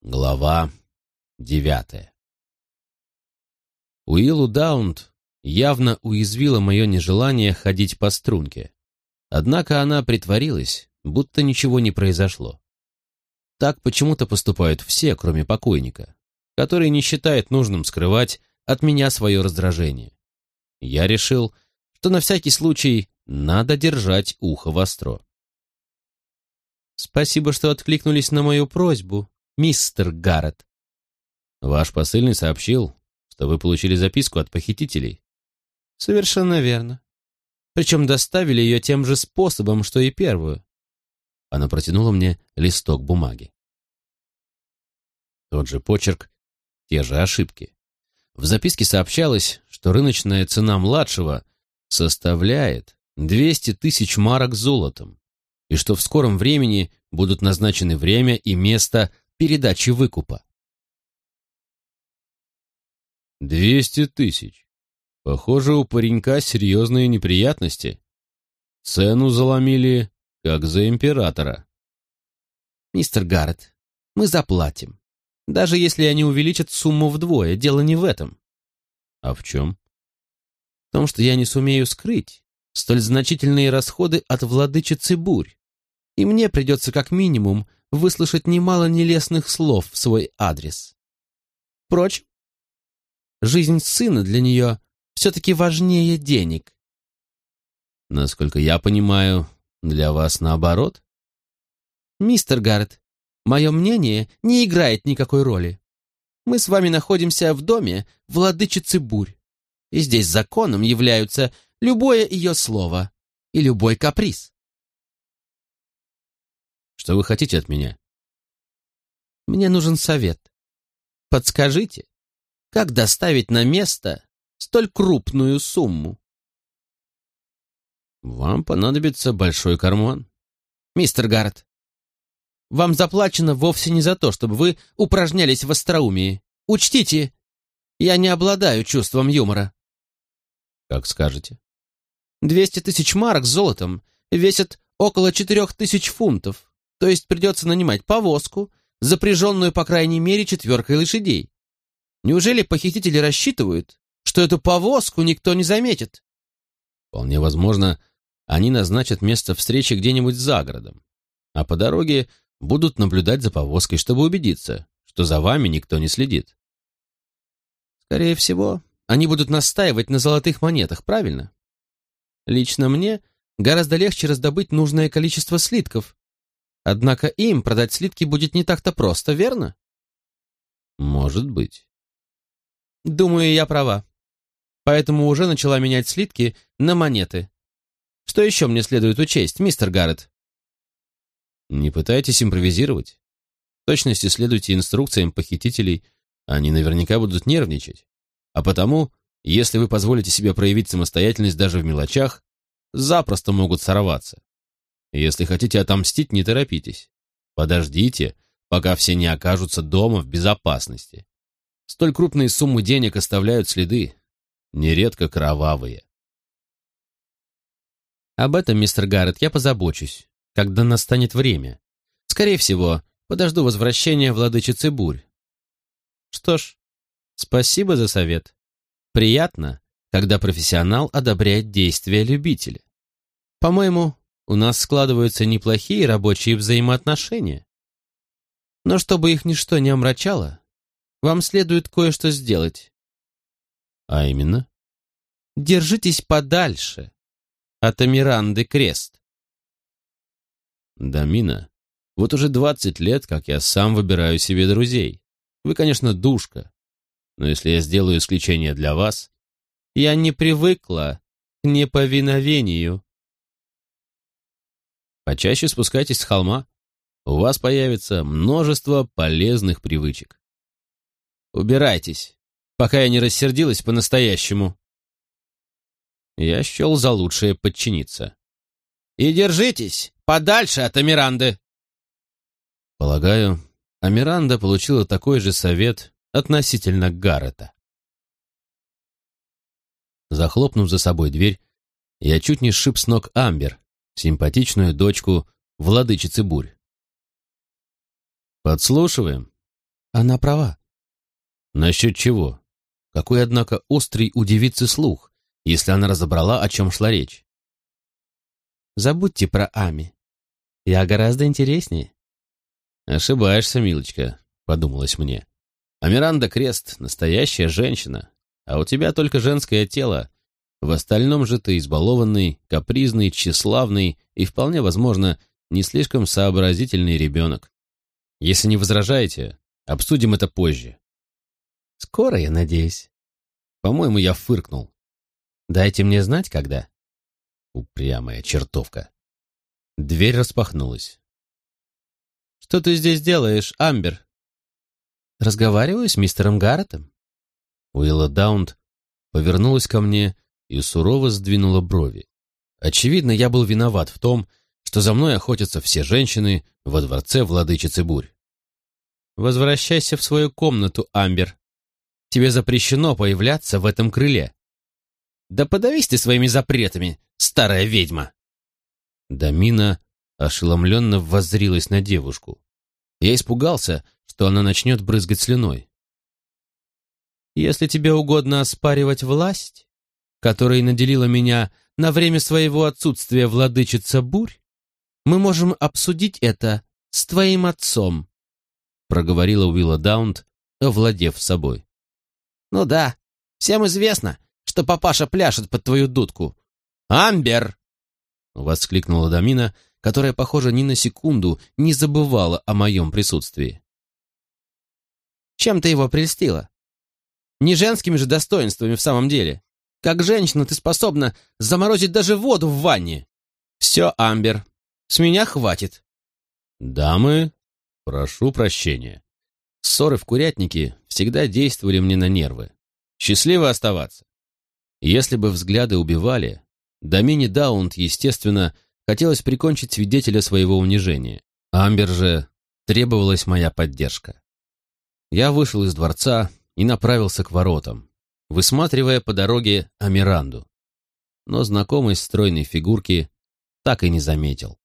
Глава девятая Уиллу Даунт явно уязвила мое нежелание ходить по струнке. Однако она притворилась, будто ничего не произошло. Так почему-то поступают все, кроме покойника, который не считает нужным скрывать от меня свое раздражение. Я решил, что на всякий случай надо держать ухо востро. «Спасибо, что откликнулись на мою просьбу, мистер Гаррет». «Ваш посыльный сообщил, что вы получили записку от похитителей». «Совершенно верно. Причем доставили ее тем же способом, что и первую». Она протянула мне листок бумаги. Тот же почерк, те же ошибки. В записке сообщалось, что рыночная цена младшего составляет 200 тысяч марок золотом, и что в скором времени будут назначены время и место передачи выкупа. «Двести тысяч. Похоже, у паренька серьезные неприятности. Цену заломили, как за императора». «Мистер Гаррет, мы заплатим. Даже если они увеличат сумму вдвое, дело не в этом». «А в чем?» «В том, что я не сумею скрыть столь значительные расходы от владычицы бурь, и мне придется как минимум выслушать немало нелестных слов в свой адрес. Впрочем, жизнь сына для нее все-таки важнее денег. Насколько я понимаю, для вас наоборот? Мистер Гаррет, мое мнение не играет никакой роли. Мы с вами находимся в доме владычицы бурь, и здесь законом являются любое ее слово и любой каприз. Что вы хотите от меня? Мне нужен совет. Подскажите, как доставить на место столь крупную сумму? Вам понадобится большой карман. Мистер Гаррет, вам заплачено вовсе не за то, чтобы вы упражнялись в остроумии. Учтите, я не обладаю чувством юмора. Как скажете. Двести тысяч марок золотом весят около четырех тысяч фунтов. То есть придется нанимать повозку, запряженную по крайней мере четверкой лошадей. Неужели похитители рассчитывают, что эту повозку никто не заметит? Вполне возможно, они назначат место встречи где-нибудь за городом, а по дороге будут наблюдать за повозкой, чтобы убедиться, что за вами никто не следит. Скорее всего, они будут настаивать на золотых монетах, правильно? Лично мне гораздо легче раздобыть нужное количество слитков, Однако им продать слитки будет не так-то просто, верно? Может быть. Думаю, я права. Поэтому уже начала менять слитки на монеты. Что еще мне следует учесть, мистер Гаррет? Не пытайтесь импровизировать. В точности следуйте инструкциям похитителей, они наверняка будут нервничать. А потому, если вы позволите себе проявить самостоятельность даже в мелочах, запросто могут сорваться. Если хотите отомстить, не торопитесь. Подождите, пока все не окажутся дома в безопасности. Столь крупные суммы денег оставляют следы, нередко кровавые. Об этом, мистер Гаррет, я позабочусь, когда настанет время. Скорее всего, подожду возвращения владычицы бурь. Что ж, спасибо за совет. Приятно, когда профессионал одобряет действия любителя. По-моему, у нас складываются неплохие рабочие взаимоотношения. Но чтобы их ничто не омрачало, вам следует кое-что сделать. А именно? Держитесь подальше от Амиранды Крест. Дамина, вот уже двадцать лет, как я сам выбираю себе друзей. Вы, конечно, душка, но если я сделаю исключение для вас, я не привыкла к неповиновению. Почаще спускайтесь с холма. У вас появится множество полезных привычек. Убирайтесь, пока я не рассердилась по-настоящему. Я счел за лучшее подчиниться. И держитесь подальше от Амиранды. Полагаю, Амиранда получила такой же совет относительно Гаррета. Захлопнув за собой дверь, я чуть не сшиб с ног Амбер, симпатичную дочку владычицы бурь. «Подслушиваем», Она права. Насчет чего? Какой, однако, острый у девицы слух, если она разобрала, о чем шла речь. Забудьте про Ами. Я гораздо интереснее. Ошибаешься, милочка, подумалось мне. А Миранда Крест — настоящая женщина, а у тебя только женское тело. В остальном же ты избалованный, капризный, тщеславный и, вполне возможно, не слишком сообразительный ребенок. Если не возражаете, обсудим это позже. Скоро, я надеюсь. По-моему, я фыркнул. Дайте мне знать, когда. Упрямая чертовка. Дверь распахнулась. «Что ты здесь делаешь, Амбер?» «Разговариваю с мистером Гарретом». Уилла Даунт повернулась ко мне и сурово сдвинула брови. Очевидно, я был виноват в том, что за мной охотятся все женщины во дворце владычицы бурь. «Возвращайся в свою комнату, Амбер. Тебе запрещено появляться в этом крыле». «Да подавись ты своими запретами, старая ведьма!» Дамина ошеломленно воззрилась на девушку. Я испугался, что она начнет брызгать слюной. «Если тебе угодно оспаривать власть, которой наделила меня на время своего отсутствия владычица бурь, мы можем обсудить это с твоим отцом», проговорила Уилла Даунт, овладев собой. «Ну да, всем известно, что папаша пляшет под твою дудку. Амбер!» Воскликнула Дамина, которая, похоже, ни на секунду не забывала о моем присутствии. «Чем ты его прельстила? Не женскими же достоинствами в самом деле. Как женщина ты способна заморозить даже воду в ванне. Все, Амбер, с меня хватит». «Дамы, прошу прощения. Ссоры в курятнике всегда действовали мне на нервы. Счастливо оставаться. Если бы взгляды убивали, Домини Даунт, естественно, хотелось прикончить свидетеля своего унижения. Амбер же требовалась моя поддержка. Я вышел из дворца и направился к воротам, высматривая по дороге Амиранду. Но знакомой стройной фигурки так и не заметил.